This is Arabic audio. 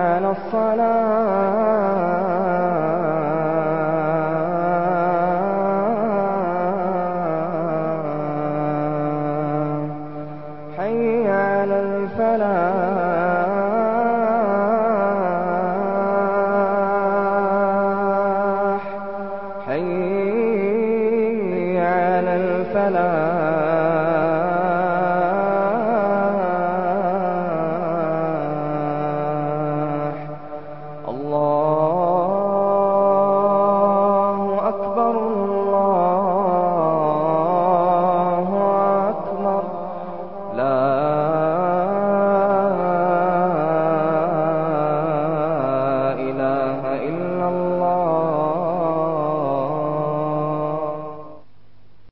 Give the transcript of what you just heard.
على الصلاة حي على الفلاح. حي على الفلاح. لا